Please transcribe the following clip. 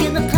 In the